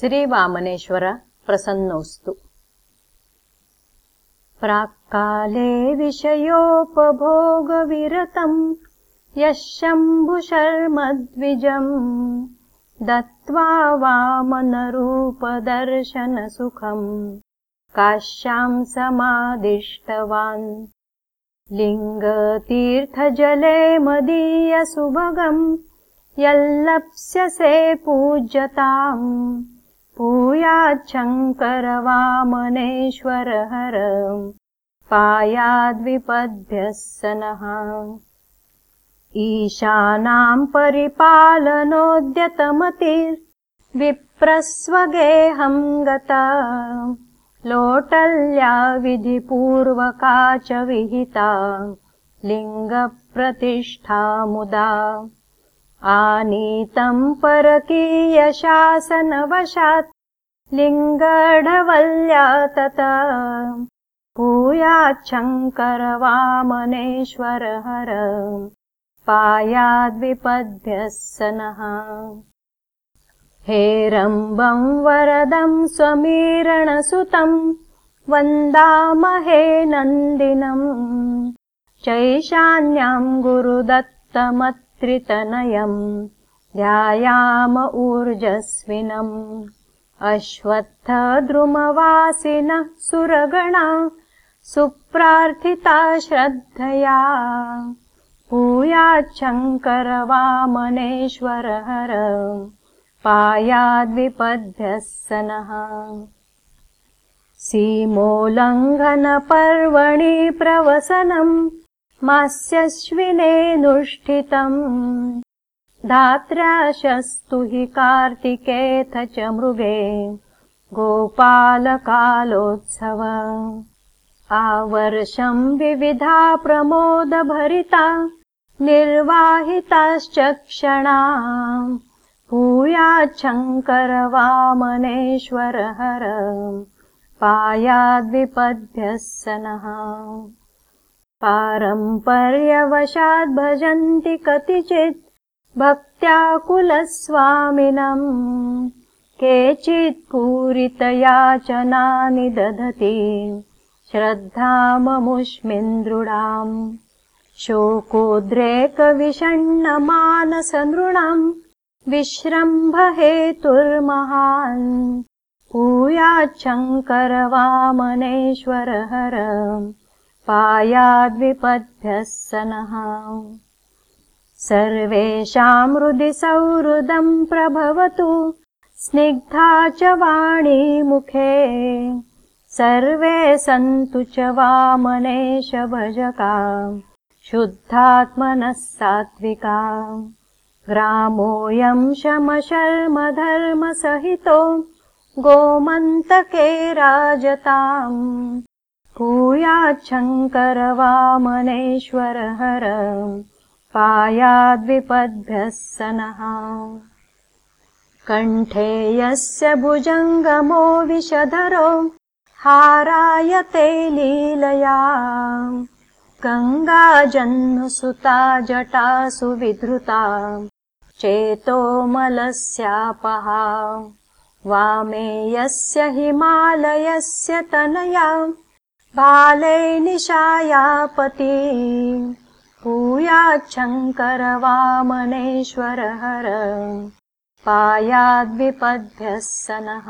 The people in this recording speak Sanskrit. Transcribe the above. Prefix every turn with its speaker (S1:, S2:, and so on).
S1: श्रीवामनेश्वर प्रसन्नोऽस्तु। प्राक्काले विषयोपभोगविरतम् यः शम्भुशर्मद्विजम् दत्त्वा वामनरूपदर्शनसुखम् काश्याम् समादिष्टवान्। लिङ्गतीर्थजले मदीयसुभगम् यल्लप्स्यसे पूज्यताम् भूयाच्छङ्कर वामनेश्वर हर पायाद्विपद्यः स नः ईशानाम् परिपालनोद्यतमतिर्विप्रस्वगेहम् गता। लोटल्या विधिपूर्वका च विहिता लिङ्गप्रतिष्ठा मुदा आनीतम् परकीयशासनवशात् तता भूयाच्छङ्कर वामनेश्वर हर पायाद्विपद्यः स नः हेरम्बम् वरदम् स्वमीरणसुतम् वन्दामहे नन्दिनम् चैशान्याम् गुरुदत्तमत् त्रितनयम् ध्यायाम ऊर्जस्विनम् अश्वत्थद्रुमवासिनः सुरगणा सुप्रार्थिता श्रद्धया। भूयाच्छङ्कर वामनेश्वर हर पायाद्विपद्यः स नः सीमोल्लङ्घनपर्वणि प्रवसनम् मास्यश्विनेऽनुष्ठितम् धात्राशस्तु हि कार्तिकेऽथ च मृगे गोपालकालोत्सव। आवर्षम् विविधा प्रमोदभरिता निर्वाहिताश्च क्षणा। भूयाच्छङ्कर वामनेश्वर हर पायाद्विपद्यः स नः पारम्पर्यवशाद् भजन्ति कतिचित् भक्त्याकुलस्वामिनम् केचित् पूरितयाचनानि दधति श्रद्धाममुष्मिन् दृढाम् शोकोद्रेकविषण्णमानसनृणाम् विश्रम्भहेतुर्महान् भूयाच्छङ्कर वामनेश्वर हर पायाद्विपद्यः स नः सर्वेषाम् हृदि सौहृदम् प्रभवतु स्निग्धा च वाणी मुखे। सर्वे सन्तु च वामनेश भजका शुद्धात्मनः सात्विका। ग्रामोऽयम् शमशर्मधर्मसहितो गोमन्तके राजताम्। भूयाच्छङ्कर वामनेश्वर हर पायाद्विपद्भ्यः स नः कण्ठे यस्य भुजङ्गमो विषधरो हारायते लीलया। गङ्गाजह्नुसुता जटासु विधृता चेतोमलस्यापहा वामे यस्य हिमालयस्य तनया बाले निशायापति भूयाच्छङ्कर वामनेश्वर हर पायाद्विपद्भ्यः स नः